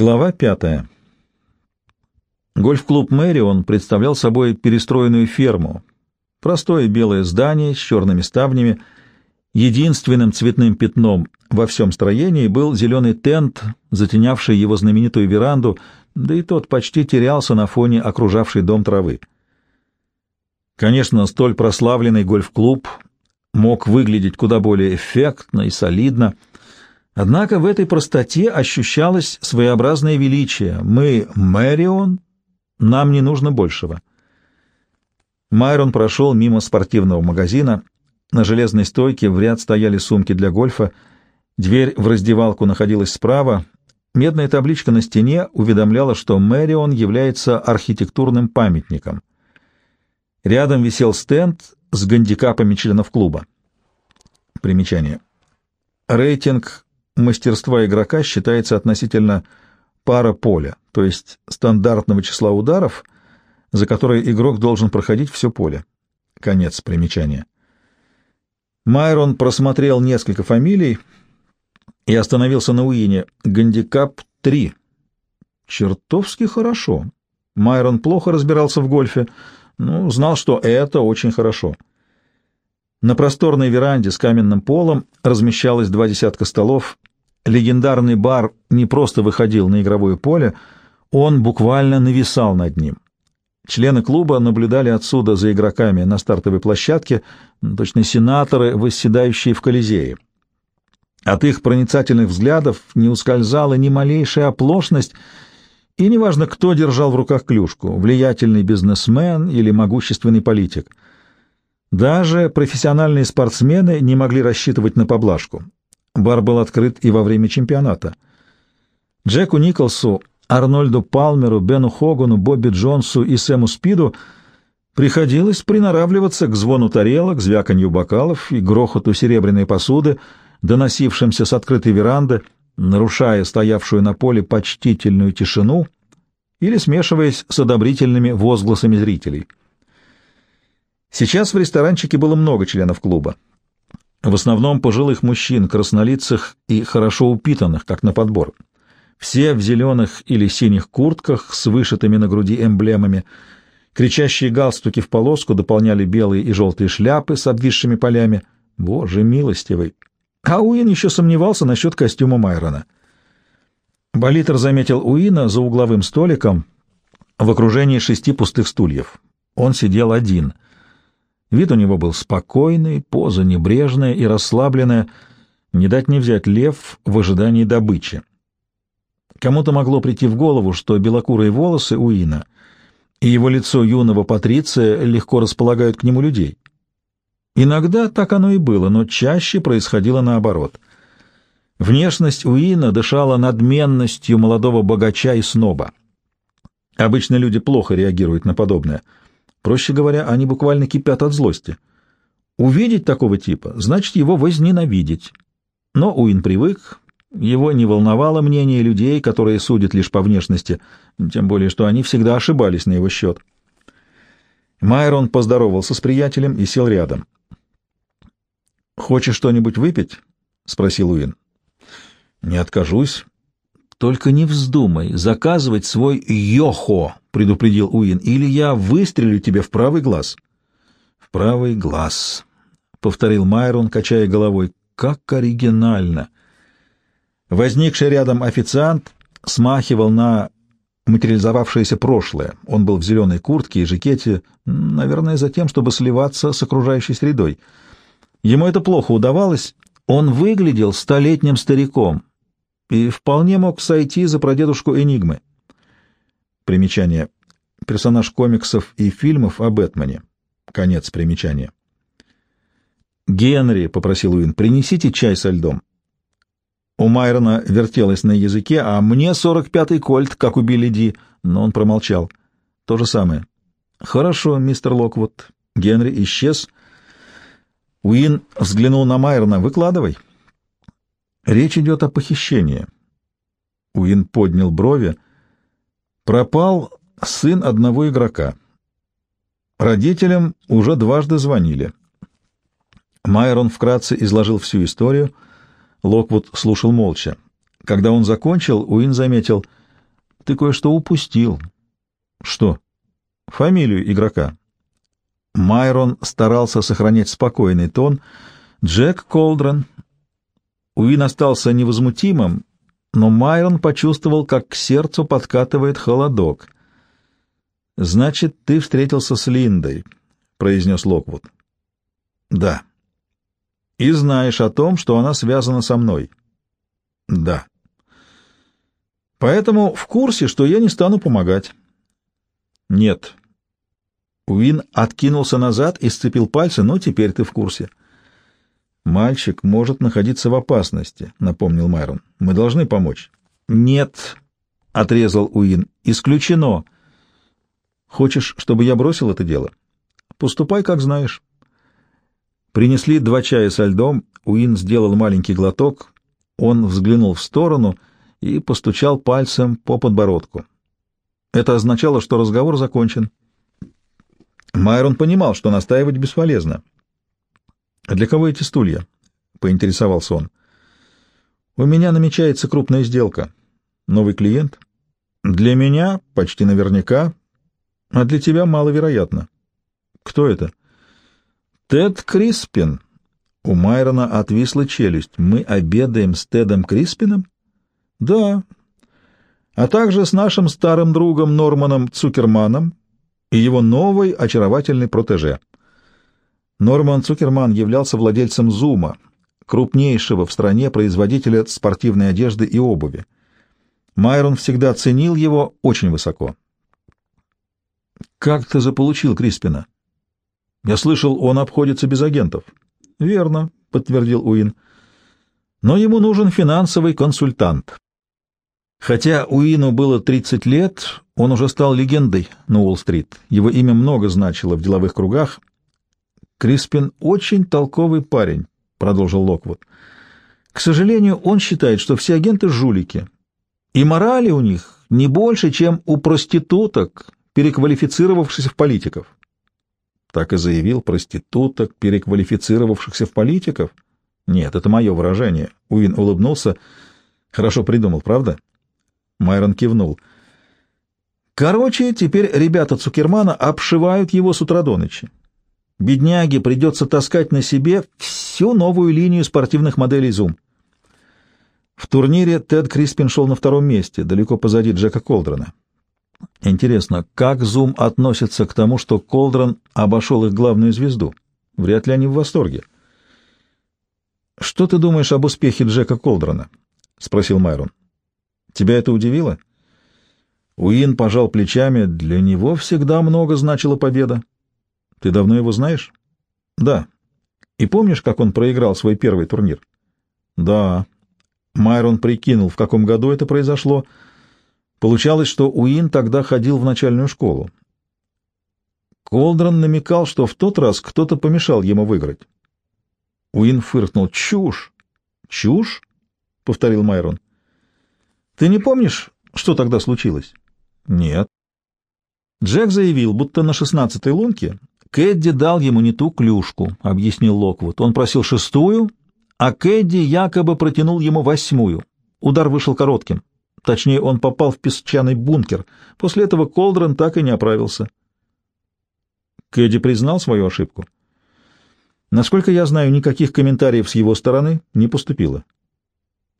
Глава пятая. Гольф-клуб «Мэрион» представлял собой перестроенную ферму. Простое белое здание с черными ставнями. Единственным цветным пятном во всем строении был зеленый тент, затенявший его знаменитую веранду, да и тот почти терялся на фоне окружавшей дом травы. Конечно, столь прославленный гольф-клуб мог выглядеть куда более эффектно и солидно — Однако в этой простоте ощущалось своеобразное величие. Мы — Мэрион, нам не нужно большего. Майрон прошел мимо спортивного магазина. На железной стойке в ряд стояли сумки для гольфа. Дверь в раздевалку находилась справа. Медная табличка на стене уведомляла, что Мэрион является архитектурным памятником. Рядом висел стенд с гандикапами членов клуба. Примечание. Рейтинг мастерства игрока считается относительно пара поля, то есть стандартного числа ударов, за которые игрок должен проходить все поле. Конец примечания. Майрон просмотрел несколько фамилий и остановился на Уине. Гандикап 3. Чертовски хорошо. Майрон плохо разбирался в гольфе, но знал, что это очень хорошо. На просторной веранде с каменным полом размещалось два десятка столов. Легендарный бар не просто выходил на игровое поле, он буквально нависал над ним. Члены клуба наблюдали отсюда за игроками на стартовой площадке, точно сенаторы, восседающие в Колизее. От их проницательных взглядов не ускользала ни малейшая оплошность, и неважно, кто держал в руках клюшку — влиятельный бизнесмен или могущественный политик — даже профессиональные спортсмены не могли рассчитывать на поблажку. Бар был открыт и во время чемпионата. Джеку Николсу, Арнольду Палмеру, Бену Хогану, Бобби Джонсу и Сэму Спиду приходилось приноравливаться к звону тарелок, звяканью бокалов и грохоту серебряной посуды, доносившимся с открытой веранды, нарушая стоявшую на поле почтительную тишину или смешиваясь с одобрительными возгласами зрителей. Сейчас в ресторанчике было много членов клуба. В основном пожилых мужчин, краснолицых и хорошо упитанных, как на подбор. Все в зеленых или синих куртках с вышитыми на груди эмблемами. Кричащие галстуки в полоску дополняли белые и желтые шляпы с обвисшими полями. Боже милостивый! А Уин еще сомневался насчет костюма Майрона. Болитер заметил Уина за угловым столиком в окружении шести пустых стульев. Он сидел один — Вид у него был спокойный, поза небрежная и расслабленная, не дать не взять лев в ожидании добычи. Кому-то могло прийти в голову, что белокурые волосы Уина и его лицо юного патриция легко располагают к нему людей. Иногда так оно и было, но чаще происходило наоборот. Внешность Уина дышала надменностью молодого богача и сноба. Обычно люди плохо реагируют на подобное — Проще говоря, они буквально кипят от злости. Увидеть такого типа значит его возненавидеть. Но Уин привык, его не волновало мнение людей, которые судят лишь по внешности, тем более что они всегда ошибались на его счет. Майрон поздоровался с приятелем и сел рядом. «Хочешь что-нибудь выпить?» — спросил Уин. «Не откажусь. Только не вздумай заказывать свой йохо — предупредил Уин, — или я выстрелю тебе в правый глаз. — В правый глаз, — повторил Майрон, качая головой. — Как оригинально! Возникший рядом официант смахивал на материализовавшееся прошлое. Он был в зеленой куртке и жакете, наверное, за тем, чтобы сливаться с окружающей средой. Ему это плохо удавалось. Он выглядел столетним стариком и вполне мог сойти за прадедушку Энигмы. Примечание. Персонаж комиксов и фильмов о Бэтмене. Конец примечания. «Генри», — попросил Уин, — «принесите чай со льдом». У Майрона вертелось на языке, а мне сорок пятый кольт, как у Ди, но он промолчал. То же самое. «Хорошо, мистер Локвуд». Генри исчез. Уин взглянул на Майрона. «Выкладывай». «Речь идет о похищении». Уин поднял брови. Пропал сын одного игрока. Родителям уже дважды звонили. Майрон вкратце изложил всю историю. Локвуд слушал молча. Когда он закончил, Уин заметил, ты кое-что упустил. Что? Фамилию игрока. Майрон старался сохранять спокойный тон. Джек Колдрен. Уин остался невозмутимым, но Майрон почувствовал, как к сердцу подкатывает холодок. «Значит, ты встретился с Линдой», — произнес Локвуд. «Да». «И знаешь о том, что она связана со мной?» «Да». «Поэтому в курсе, что я не стану помогать». «Нет». Уин откинулся назад и сцепил пальцы, но теперь ты в курсе. «Мальчик может находиться в опасности», — напомнил Майрон. «Мы должны помочь». «Нет», — отрезал Уин, — «исключено». «Хочешь, чтобы я бросил это дело?» «Поступай, как знаешь». Принесли два чая со льдом, Уин сделал маленький глоток, он взглянул в сторону и постучал пальцем по подбородку. Это означало, что разговор закончен. Майрон понимал, что настаивать бесполезно. «А для кого эти стулья?» — поинтересовался он. «У меня намечается крупная сделка. Новый клиент?» «Для меня почти наверняка, а для тебя маловероятно». «Кто это?» «Тед Криспин». У Майрона отвисла челюсть. «Мы обедаем с Тедом Криспином?» «Да. А также с нашим старым другом Норманом Цукерманом и его новой очаровательной протеже». Норман Цукерман являлся владельцем «Зума», крупнейшего в стране производителя спортивной одежды и обуви. Майрон всегда ценил его очень высоко. «Как ты заполучил Криспина?» «Я слышал, он обходится без агентов». «Верно», — подтвердил Уин. «Но ему нужен финансовый консультант». Хотя Уину было 30 лет, он уже стал легендой на Уолл-стрит. Его имя много значило в деловых кругах, Криспин очень толковый парень, продолжил Локвуд. К сожалению, он считает, что все агенты жулики, и морали у них не больше, чем у проституток, переквалифицировавшихся в политиков. Так и заявил проституток, переквалифицировавшихся в политиков. Нет, это мое выражение. Уин улыбнулся. Хорошо придумал, правда? Майрон кивнул. Короче, теперь ребята Цукермана обшивают его с утра до ночи. Бедняге придется таскать на себе всю новую линию спортивных моделей Zoom. В турнире Тед Криспин шел на втором месте, далеко позади Джека Колдрона. Интересно, как Zoom относится к тому, что Колдрон обошел их главную звезду? Вряд ли они в восторге. «Что ты думаешь об успехе Джека Колдрона?» — спросил Майрон. «Тебя это удивило?» Уин пожал плечами. Для него всегда много значила победа. Ты давно его знаешь? Да. И помнишь, как он проиграл свой первый турнир? Да. Майрон прикинул, в каком году это произошло. Получалось, что Уин тогда ходил в начальную школу. Колдрон намекал, что в тот раз кто-то помешал ему выиграть. Уин фыркнул. «Чушь!» «Чушь?» — повторил Майрон. «Ты не помнишь, что тогда случилось?» «Нет». Джек заявил, будто на шестнадцатой лунке Кэдди дал ему не ту клюшку, — объяснил Локвуд. Он просил шестую, а Кэдди якобы протянул ему восьмую. Удар вышел коротким. Точнее, он попал в песчаный бункер. После этого Колдрон так и не оправился. Кэдди признал свою ошибку. Насколько я знаю, никаких комментариев с его стороны не поступило.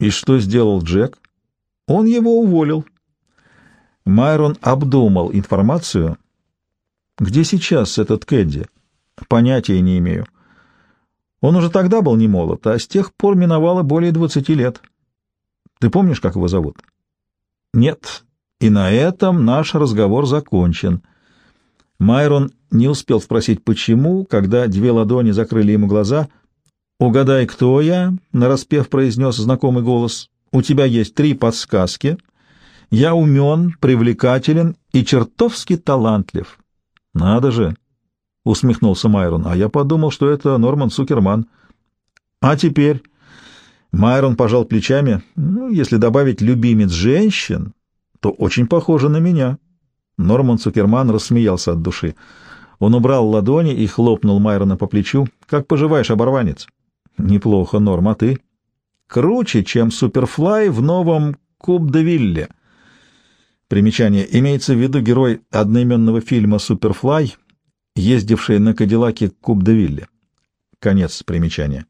И что сделал Джек? Он его уволил. Майрон обдумал информацию — где сейчас этот Кэдди? Понятия не имею. Он уже тогда был не молод, а с тех пор миновало более двадцати лет. Ты помнишь, как его зовут? Нет. И на этом наш разговор закончен. Майрон не успел спросить, почему, когда две ладони закрыли ему глаза. «Угадай, кто я?» — нараспев произнес знакомый голос. «У тебя есть три подсказки. Я умен, привлекателен и чертовски талантлив. Надо же, усмехнулся Майрон. А я подумал, что это Норман Сукерман. А теперь Майрон пожал плечами. Ну, если добавить любимец женщин, то очень похоже на меня. Норман Сукерман рассмеялся от души. Он убрал ладони и хлопнул Майрона по плечу. «Как поживаешь, оборванец?» «Неплохо, Норм, а ты?» «Круче, чем Суперфлай в новом Куб-де-Вилле». Примечание. Имеется в виду герой одноименного фильма «Суперфлай», ездивший на Кадиллаке Куб-де-Вилле. Конец примечания.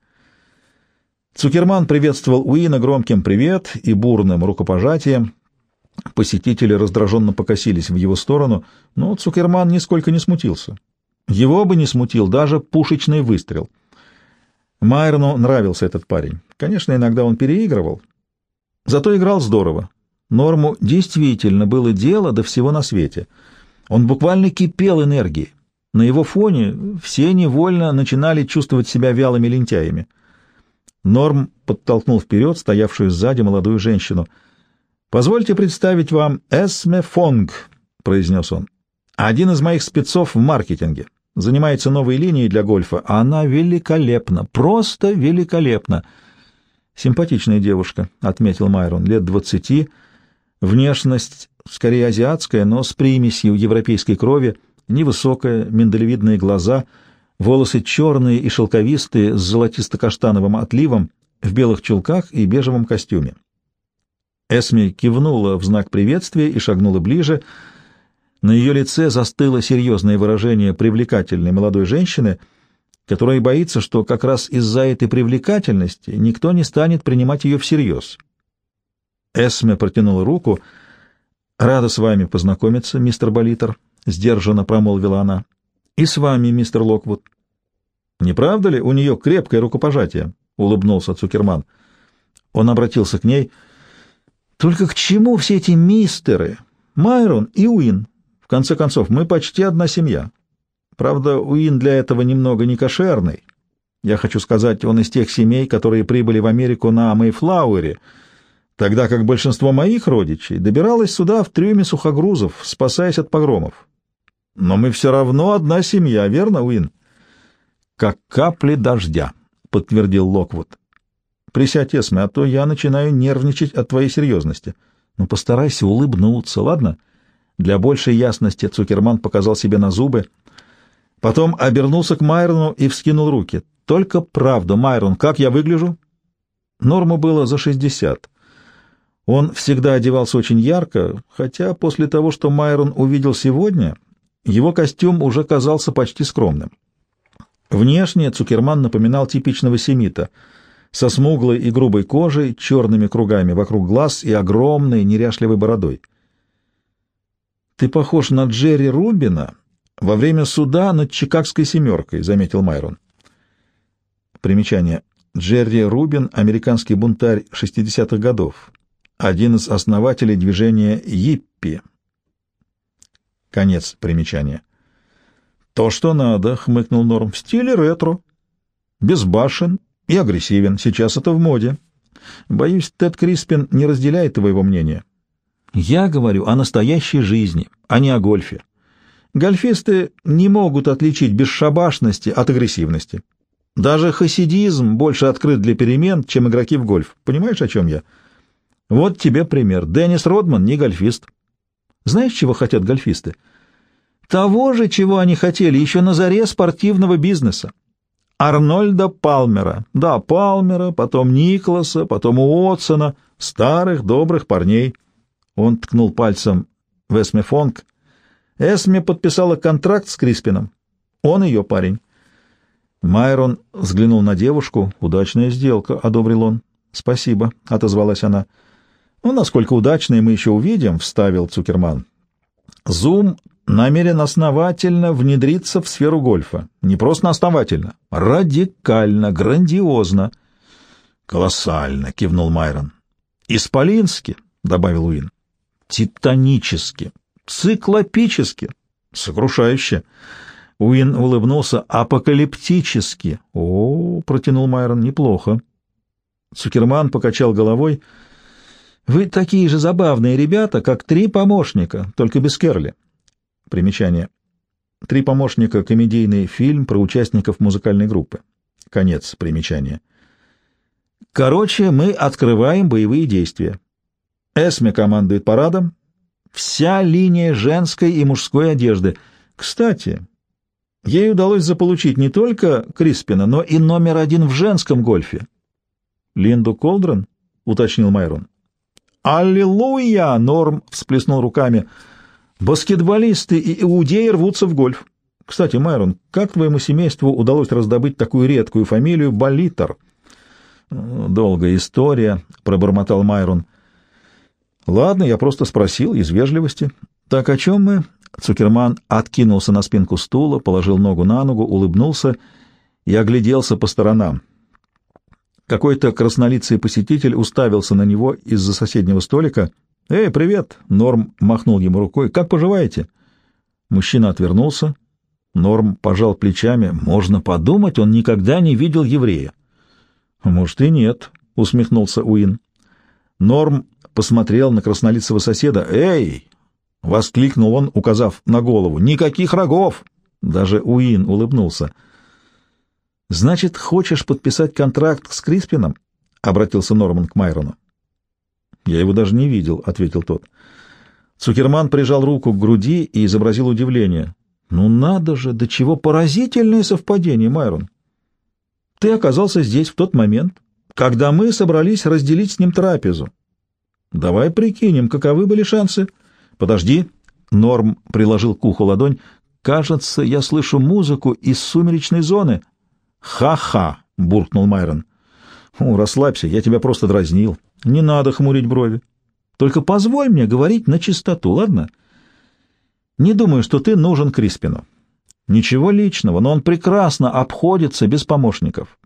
Цукерман приветствовал Уина громким «привет» и бурным рукопожатием. Посетители раздраженно покосились в его сторону, но Цукерман нисколько не смутился. Его бы не смутил даже пушечный выстрел. Майерну нравился этот парень. Конечно, иногда он переигрывал, зато играл здорово. Норму действительно было дело до всего на свете. Он буквально кипел энергией. На его фоне все невольно начинали чувствовать себя вялыми лентяями. Норм подтолкнул вперед стоявшую сзади молодую женщину. «Позвольте представить вам Эсме Фонг», — произнес он. «Один из моих спецов в маркетинге. Занимается новой линией для гольфа. Она великолепна, просто великолепна». «Симпатичная девушка», — отметил Майрон, — «лет двадцати. Внешность скорее азиатская, но с примесью европейской крови, невысокая, миндалевидные глаза — волосы черные и шелковистые с золотисто-каштановым отливом, в белых чулках и бежевом костюме. Эсми кивнула в знак приветствия и шагнула ближе. На ее лице застыло серьезное выражение привлекательной молодой женщины, которая боится, что как раз из-за этой привлекательности никто не станет принимать ее всерьез. Эсме протянула руку. «Рада с вами познакомиться, мистер Болитер», — сдержанно промолвила она. И с вами, мистер Локвуд. Не правда ли, у нее крепкое рукопожатие? улыбнулся Цукерман. Он обратился к ней. Только к чему все эти мистеры? Майрон и Уин. В конце концов, мы почти одна семья. Правда, Уин для этого немного не кошерный. Я хочу сказать, он из тех семей, которые прибыли в Америку на Мэйфлауэре, тогда как большинство моих родичей добиралось сюда в трюме сухогрузов, спасаясь от погромов. Но мы все равно одна семья, верно, Уин? Как капли дождя, подтвердил Локвуд. Присядь, Эсме, а то я начинаю нервничать от твоей серьезности. Ну, постарайся улыбнуться, ладно? Для большей ясности Цукерман показал себе на зубы. Потом обернулся к Майрону и вскинул руки. «Только правда, Майрон, как я выгляжу?» Норму было за шестьдесят. Он всегда одевался очень ярко, хотя после того, что Майрон увидел сегодня, его костюм уже казался почти скромным. Внешне Цукерман напоминал типичного семита, со смуглой и грубой кожей, черными кругами вокруг глаз и огромной неряшливой бородой. «Ты похож на Джерри Рубина во время суда над Чикагской семеркой», — заметил Майрон. Примечание. Джерри Рубин — американский бунтарь 60-х годов, один из основателей движения «Йиппи», Конец примечания. «То, что надо», — хмыкнул Норм, — «в стиле ретро. Безбашен и агрессивен. Сейчас это в моде. Боюсь, Тед Криспин не разделяет твоего мнения». «Я говорю о настоящей жизни, а не о гольфе. Гольфисты не могут отличить бесшабашности от агрессивности. Даже хасидизм больше открыт для перемен, чем игроки в гольф. Понимаешь, о чем я? Вот тебе пример. Деннис Родман не гольфист». Знаешь, чего хотят гольфисты? Того же, чего они хотели еще на заре спортивного бизнеса. Арнольда Палмера. Да, Палмера, потом Николаса, потом Уотсона, старых добрых парней. Он ткнул пальцем в Эсме Фонг. Эсме подписала контракт с Криспином. Он ее парень. Майрон взглянул на девушку. «Удачная сделка», — одобрил он. «Спасибо», — отозвалась она. Ну, насколько удачные мы еще увидим, — вставил Цукерман. Зум намерен основательно внедриться в сферу гольфа. Не просто основательно, радикально, грандиозно. Колоссально, — кивнул Майрон. Исполински, — добавил Уин. Титанически, циклопически, сокрушающе. Уин улыбнулся. «Апокалиптически!» «О, — протянул Майрон, — неплохо». Цукерман покачал головой. Вы такие же забавные ребята, как три помощника, только без Керли. Примечание. Три помощника — комедийный фильм про участников музыкальной группы. Конец примечания. Короче, мы открываем боевые действия. Эсме командует парадом. Вся линия женской и мужской одежды. Кстати, ей удалось заполучить не только Криспина, но и номер один в женском гольфе. Линду Колдрон, уточнил Майрон. «Аллилуйя!» — Норм всплеснул руками. «Баскетболисты и иудеи рвутся в гольф. Кстати, Майрон, как твоему семейству удалось раздобыть такую редкую фамилию Болитер?» «Долгая история», — пробормотал Майрон. «Ладно, я просто спросил из вежливости. Так о чем мы?» Цукерман откинулся на спинку стула, положил ногу на ногу, улыбнулся и огляделся по сторонам. Какой-то краснолицый посетитель уставился на него из-за соседнего столика. «Эй, привет!» — Норм махнул ему рукой. «Как поживаете?» Мужчина отвернулся. Норм пожал плечами. «Можно подумать, он никогда не видел еврея». «Может, и нет», — усмехнулся Уин. Норм посмотрел на краснолицего соседа. «Эй!» — воскликнул он, указав на голову. «Никаких рогов!» Даже Уин улыбнулся. «Значит, хочешь подписать контракт с Криспином?» — обратился Норман к Майрону. «Я его даже не видел», — ответил тот. Цукерман прижал руку к груди и изобразил удивление. «Ну надо же, до чего поразительное совпадение, Майрон! Ты оказался здесь в тот момент, когда мы собрались разделить с ним трапезу. Давай прикинем, каковы были шансы. Подожди. Норм приложил к уху ладонь. Кажется, я слышу музыку из сумеречной зоны. Ха-ха, буркнул Майрон. О, расслабься, я тебя просто дразнил. Не надо хмурить брови. Только позволь мне говорить на чистоту, ладно? Не думаю, что ты нужен Криспину. Ничего личного, но он прекрасно обходится без помощников.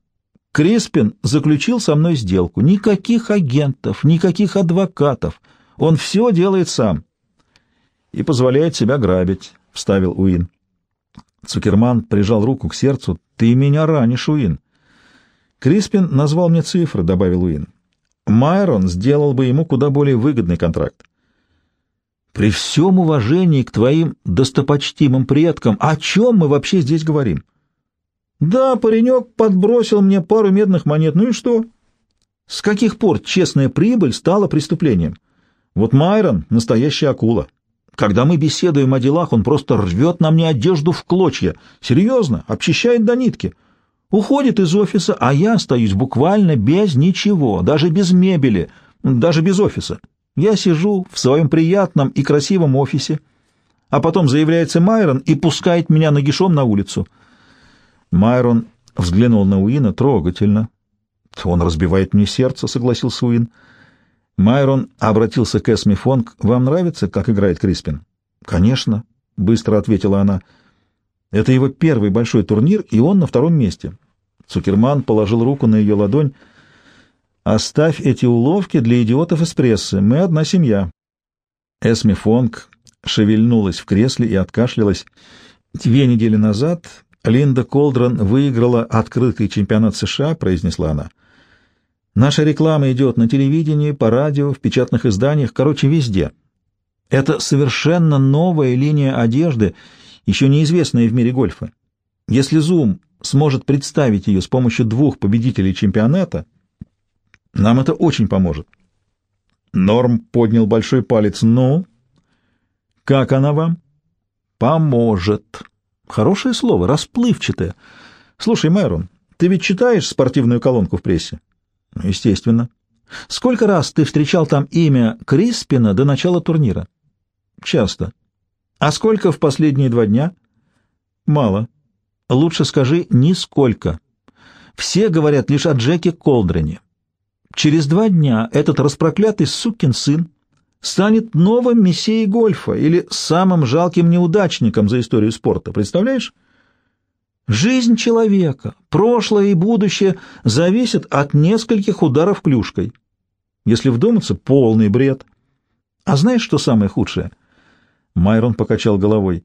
Криспин заключил со мной сделку. Никаких агентов, никаких адвокатов. Он все делает сам. И позволяет себя грабить, — вставил Уин. Цукерман прижал руку к сердцу. Ты меня ранишь, Уин. Криспин назвал мне цифры, — добавил Уин. Майрон сделал бы ему куда более выгодный контракт. При всем уважении к твоим достопочтимым предкам, о чем мы вообще здесь говорим? Да, паренек подбросил мне пару медных монет, ну и что? С каких пор честная прибыль стала преступлением? Вот Майрон — настоящая акула. Когда мы беседуем о делах, он просто рвет на мне одежду в клочья. Серьезно, обчищает до нитки. Уходит из офиса, а я остаюсь буквально без ничего, даже без мебели, даже без офиса. Я сижу в своем приятном и красивом офисе, а потом заявляется Майрон и пускает меня нагишом на улицу. Майрон взглянул на Уина трогательно. «Он разбивает мне сердце», — согласился Уин. Майрон обратился к Эсми Фонг. «Вам нравится, как играет Криспин?» «Конечно», — быстро ответила она. «Это его первый большой турнир, и он на втором месте». Цукерман положил руку на ее ладонь. Оставь эти уловки для идиотов из прессы. Мы одна семья. Эсми Фонг шевельнулась в кресле и откашлялась. Две недели назад Линда Колдрон выиграла открытый чемпионат США, произнесла она. Наша реклама идет на телевидении, по радио, в печатных изданиях, короче, везде. Это совершенно новая линия одежды, еще неизвестная в мире гольфа. Если Zoom сможет представить ее с помощью двух победителей чемпионата, нам это очень поможет. Норм поднял большой палец. Ну? Как она вам? Поможет. Хорошее слово, расплывчатое. Слушай, Мэрон, ты ведь читаешь спортивную колонку в прессе? Естественно. Сколько раз ты встречал там имя Криспина до начала турнира? Часто. А сколько в последние два дня? Мало. Лучше скажи «нисколько». Все говорят лишь о Джеке Колдрене. Через два дня этот распроклятый сукин сын станет новым мессией гольфа или самым жалким неудачником за историю спорта. Представляешь? Жизнь человека, прошлое и будущее зависят от нескольких ударов клюшкой. Если вдуматься, полный бред. А знаешь, что самое худшее? Майрон покачал головой.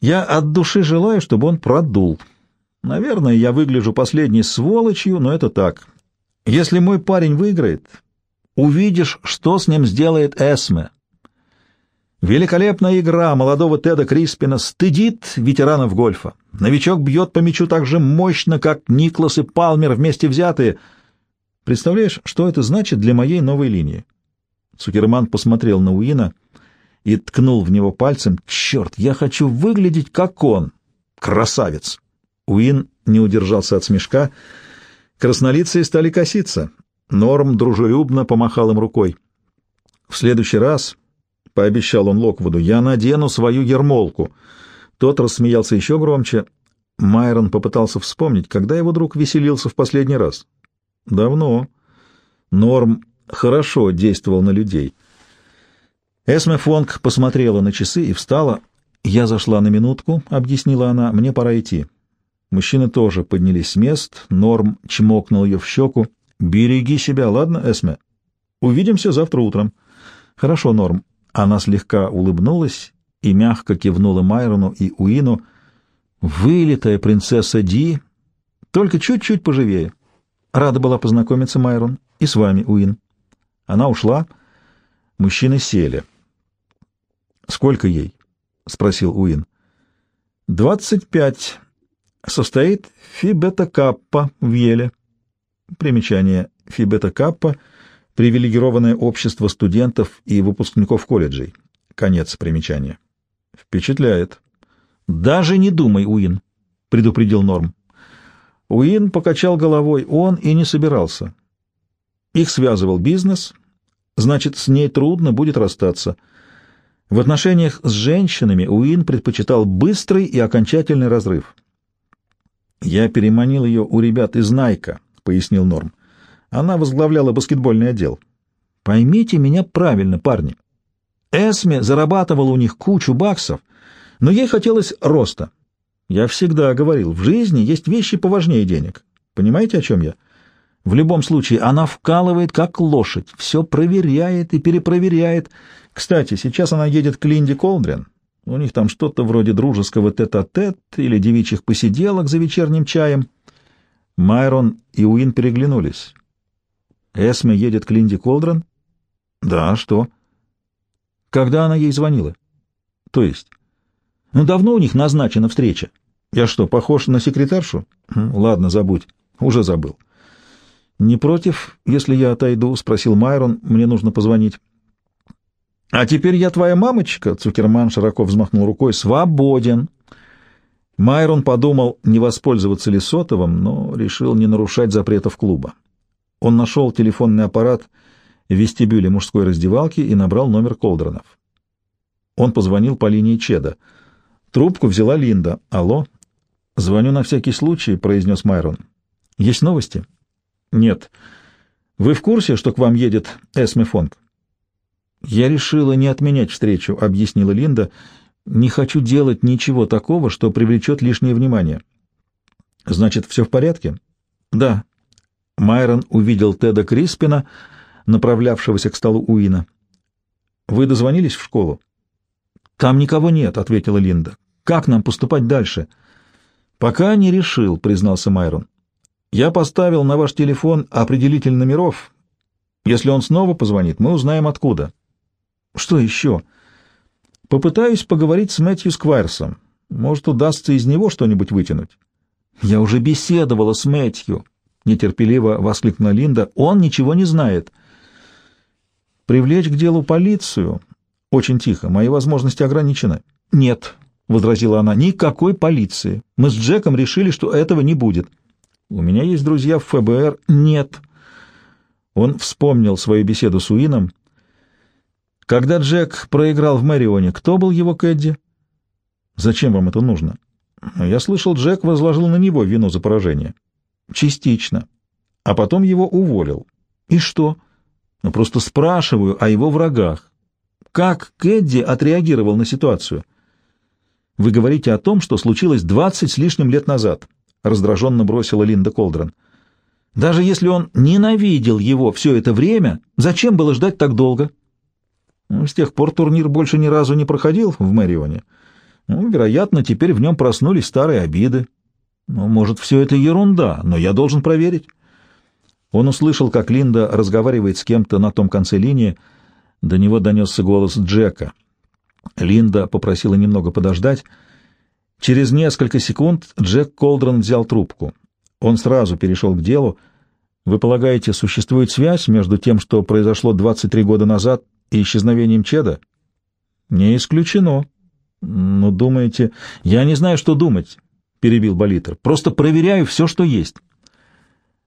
Я от души желаю, чтобы он продул. Наверное, я выгляжу последней сволочью, но это так. Если мой парень выиграет, увидишь, что с ним сделает Эсме. Великолепная игра молодого Теда Криспина стыдит ветеранов гольфа. Новичок бьет по мячу так же мощно, как Никлас и Палмер вместе взятые. Представляешь, что это значит для моей новой линии? Цукерман посмотрел на Уина и ткнул в него пальцем. «Черт, я хочу выглядеть, как он! Красавец!» Уин не удержался от смешка — Краснолицые стали коситься. Норм дружелюбно помахал им рукой. В следующий раз, — пообещал он Локвуду, — я надену свою ермолку. Тот рассмеялся еще громче. Майрон попытался вспомнить, когда его друг веселился в последний раз. Давно. Норм хорошо действовал на людей. Эсме Фонг посмотрела на часы и встала. «Я зашла на минутку», — объяснила она, — «мне пора идти». Мужчины тоже поднялись с мест, Норм чмокнул ее в щеку. «Береги себя, ладно, Эсме? Увидимся завтра утром». «Хорошо, Норм». Она слегка улыбнулась и мягко кивнула Майрону и Уину. «Вылитая принцесса Ди, только чуть-чуть поживее. Рада была познакомиться, Майрон, и с вами, Уин». Она ушла. Мужчины сели. «Сколько ей?» — спросил Уин. «Двадцать пять. Состоит фи-бета-каппа в Еле». Примечание. Фи-бета-каппа — привилегированное общество студентов и выпускников колледжей. Конец примечания. «Впечатляет». «Даже не думай, Уин», — предупредил Норм. Уин покачал головой, он и не собирался. Их связывал бизнес, значит, с ней трудно будет расстаться. В отношениях с женщинами Уин предпочитал быстрый и окончательный разрыв. «Я переманил ее у ребят из Найка», — пояснил Норм. «Она возглавляла баскетбольный отдел». «Поймите меня правильно, парни. Эсме зарабатывала у них кучу баксов, но ей хотелось роста. Я всегда говорил, в жизни есть вещи поважнее денег. Понимаете, о чем я?» В любом случае, она вкалывает, как лошадь, все проверяет и перепроверяет. Кстати, сейчас она едет к Линде Колдрин. У них там что-то вроде дружеского тет-а-тет -тет или девичьих посиделок за вечерним чаем. Майрон и Уин переглянулись. Эсме едет к Линде Колдрин? Да, что? Когда она ей звонила? То есть? Ну, давно у них назначена встреча. Я что, похож на секретаршу? Хм, ладно, забудь. Уже забыл. «Не против, если я отойду?» — спросил Майрон. «Мне нужно позвонить». «А теперь я твоя мамочка?» — Цукерман широко взмахнул рукой. «Свободен!» Майрон подумал, не воспользоваться ли сотовым, но решил не нарушать запретов клуба. Он нашел телефонный аппарат в вестибюле мужской раздевалки и набрал номер Колдронов. Он позвонил по линии Чеда. Трубку взяла Линда. «Алло?» «Звоню на всякий случай», — произнес Майрон. «Есть новости?» Нет. Вы в курсе, что к вам едет Эсме Фонг? Я решила не отменять встречу, объяснила Линда. Не хочу делать ничего такого, что привлечет лишнее внимание. Значит, все в порядке? Да. Майрон увидел Теда Криспина, направлявшегося к столу Уина. Вы дозвонились в школу? Там никого нет, ответила Линда. Как нам поступать дальше? Пока не решил, признался Майрон. Я поставил на ваш телефон определитель номеров. Если он снова позвонит, мы узнаем откуда. Что еще? Попытаюсь поговорить с Мэтью Сквайрсом. Может, удастся из него что-нибудь вытянуть. Я уже беседовала с Мэтью, нетерпеливо воскликнула Линда. Он ничего не знает. Привлечь к делу полицию? Очень тихо. Мои возможности ограничены. Нет, возразила она. Никакой полиции. Мы с Джеком решили, что этого не будет. У меня есть друзья в ФБР. Нет. Он вспомнил свою беседу с Уином. Когда Джек проиграл в Мэрионе, кто был его Кэдди? Зачем вам это нужно? Я слышал, Джек возложил на него вину за поражение. Частично. А потом его уволил. И что? Ну, просто спрашиваю о его врагах. Как Кэдди отреагировал на ситуацию? Вы говорите о том, что случилось двадцать с лишним лет назад. — раздраженно бросила Линда Колдрон. «Даже если он ненавидел его все это время, зачем было ждать так долго?» ну, «С тех пор турнир больше ни разу не проходил в Мэрионе. Ну, вероятно, теперь в нем проснулись старые обиды. Ну, может, все это ерунда, но я должен проверить». Он услышал, как Линда разговаривает с кем-то на том конце линии. До него донесся голос Джека. Линда попросила немного подождать, — Через несколько секунд Джек Колдрон взял трубку. Он сразу перешел к делу. «Вы полагаете, существует связь между тем, что произошло 23 года назад, и исчезновением Чеда?» «Не исключено». «Ну, думаете...» «Я не знаю, что думать», — перебил Болитер. «Просто проверяю все, что есть».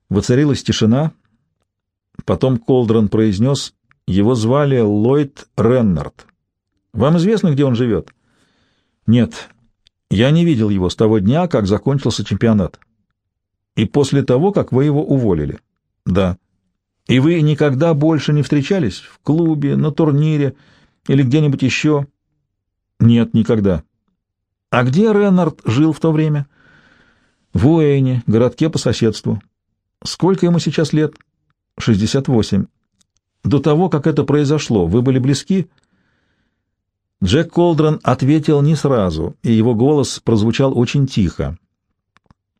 Воцарилась тишина. Потом Колдрон произнес, Его звали Ллойд Реннард. Вам известно, где он живет? Нет, я не видел его с того дня, как закончился чемпионат. И после того, как вы его уволили? Да. И вы никогда больше не встречались? В клубе, на турнире или где-нибудь еще? Нет, никогда. А где Реннард жил в то время? В Уэйне, городке по соседству. Сколько ему сейчас лет? Шестьдесят восемь. До того, как это произошло, вы были близки? Джек Колдрон ответил не сразу, и его голос прозвучал очень тихо.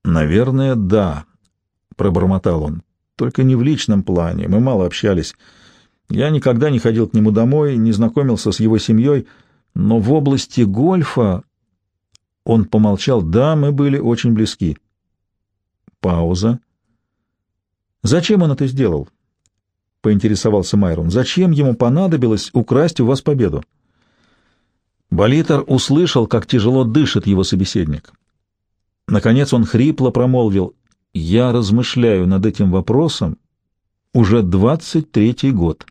«Наверное, да», — пробормотал он. «Только не в личном плане, мы мало общались. Я никогда не ходил к нему домой, не знакомился с его семьей, но в области гольфа...» Он помолчал. «Да, мы были очень близки». Пауза. «Зачем он это сделал?» — поинтересовался Майрон. «Зачем ему понадобилось украсть у вас победу?» Болитер услышал, как тяжело дышит его собеседник. Наконец он хрипло промолвил, «Я размышляю над этим вопросом уже двадцать третий год».